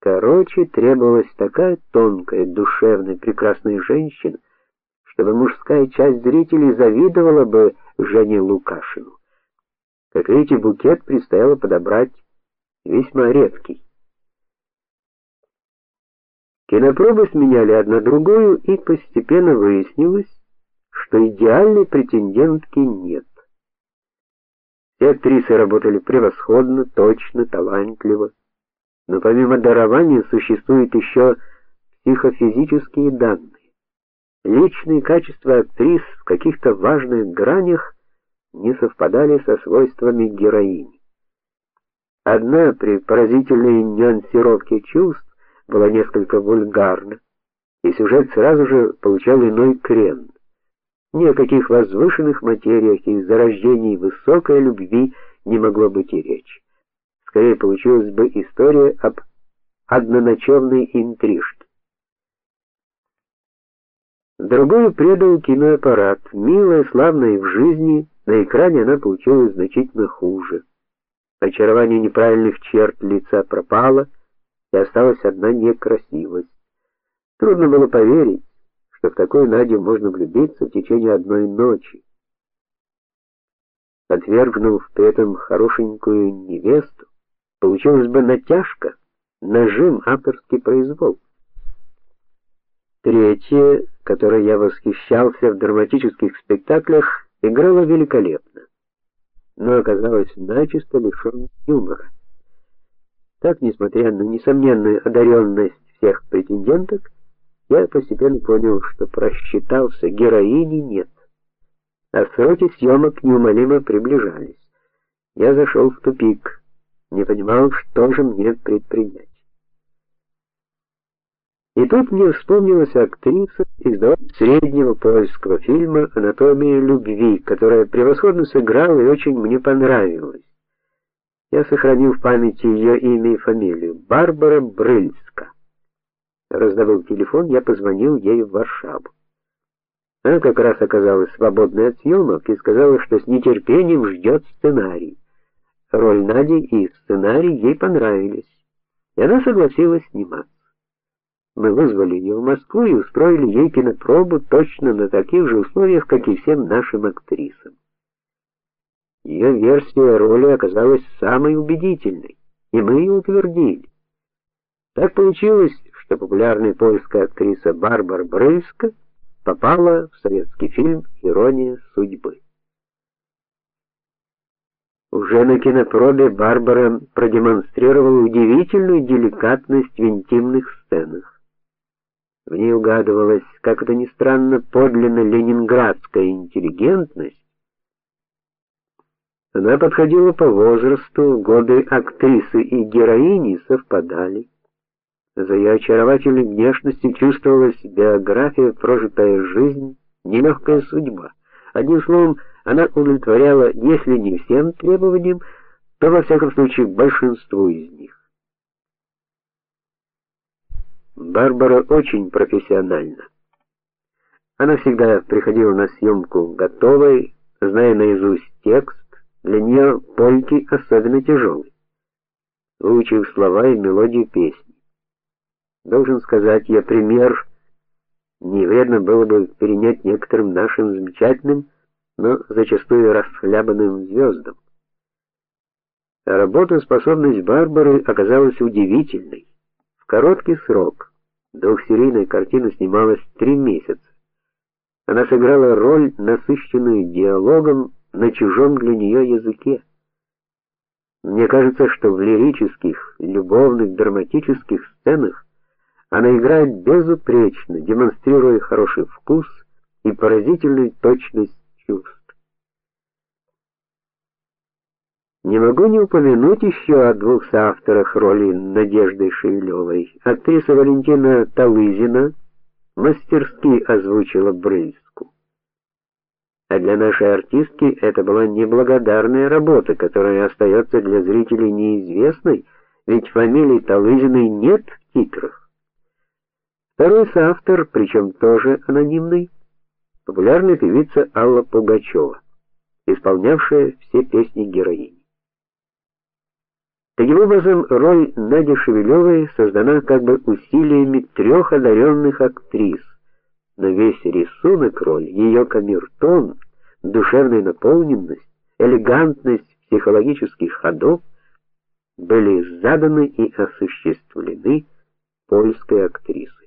Короче, требовалась такая тонкая, душевная, прекрасная женщина, чтобы мужская часть зрителей завидовала бы Жене Лукашину. Как видите, букет предстояло подобрать весьма редкий. Кинопробы сменяли одна другую, и постепенно выяснилось, что идеальной претендентки нет. Все актрисы работали превосходно, точно, талантливо. Но помимо дарования существуют еще психофизические данные. Личные качества актрис в каких-то важных гранях не совпадали со свойствами героини. Одна при поразительной нюансировке чувств была несколько вульгарна, и сюжет сразу же получал иной крен. Ни о каких возвышенных материях и зарождении высокой любви не могло быть и речи. Скорее получилась бы история об одноночевной интрижке. Другую предал киноаппарат. Милая, славная в жизни, на экране она получилась значительно хуже. Очарование неправильных черт лица пропало, и осталась одна некрасивость. Трудно было поверить, что в такую Надю можно влюбиться в течение одной ночи. Подвергнув при этом хорошенькую невесту, Получилась бы натяжка, нажим, авторский произвол. Третье, которой я восхищался в драматических спектаклях, играла великолепно, но оказалась начисто лишённой юмора. Так, несмотря на несомненную одаренность всех претенденток, я постепенно понял, что просчитался, героини нет. А сроки съемок неумолимо приближались. Я зашел в тупик не понимал, что же мне предпринять. И тут мне вспомнилась актриса из среднего польского фильма Анатомия любви, которая превосходно сыграла и очень мне понравилась. Я сохранил в памяти ее имя и фамилию Барбара Брыльска. Раздобыл телефон, я позвонил ей в Варшаву. Она как раз оказалась свободной от съемок и сказала, что с нетерпением ждет сценарий. Роль Нади и сценарий ей понравились, и она согласилась сниматься. Мы вызвали ее в Москву и устроили ей кинопробу точно на таких же условиях, как и всем нашим актрисам. Ее версия роли оказалась самой убедительной, и мы ее утвердили. Так получилось, что популярная польская актриса Барбара Брыльска попала в советский фильм Ирония судьбы. Уже на кинопробе Барбара продемонстрировала удивительную деликатность в интимных сценах. В ней угадывалась, как это ни странно, подлинно ленинградская интеллигентность. Она подходила по возрасту, годы актрисы и героини совпадали. За ее очаровательной внешностью чувствовалась биография, прожитая жизнь, нелегкая судьба. Одним словом, она удовлетворяла, если не всем требованиям, то во всяком случае большинству из них. Барбара очень профессиональна. Она всегда приходила на съемку готовой, зная наизусть текст, для нее польки особенно тяжелые. Выучив слова и мелодию песни. Должен сказать, я пример не вредно было бы перенять некоторым нашим замечательным но зачастую расхлябанным звездам. Работоспособность Барбары оказалась удивительной. В короткий срок двухсерийная картина снималась три месяца. Она сыграла роль, насыщенную диалогом на чужом для нее языке. Мне кажется, что в лирических, любовных, драматических сценах она играет безупречно, демонстрируя хороший вкус и поразительную точность чувств. Не могу не упомянуть еще о двух соавторах роли Надежды Шевелевой. Актриса Валентина Талызина мастерски озвучила Брыльску. А для нашей артистки это была неблагодарная работа, которая остается для зрителей неизвестной, ведь фамилии Талызиной нет в титрах. Второй соавтор, причем тоже анонимный, популярная певица Алла Пугачева, исполнявшая все песни героини. Таким образом, роль Нади Шевелевой создана как бы усилиями трех одаренных актрис. Но весь рисунок роли, ее камертон, душевная наполненность, элегантность психологических ходов были заданы и осуществлены польской актрисой.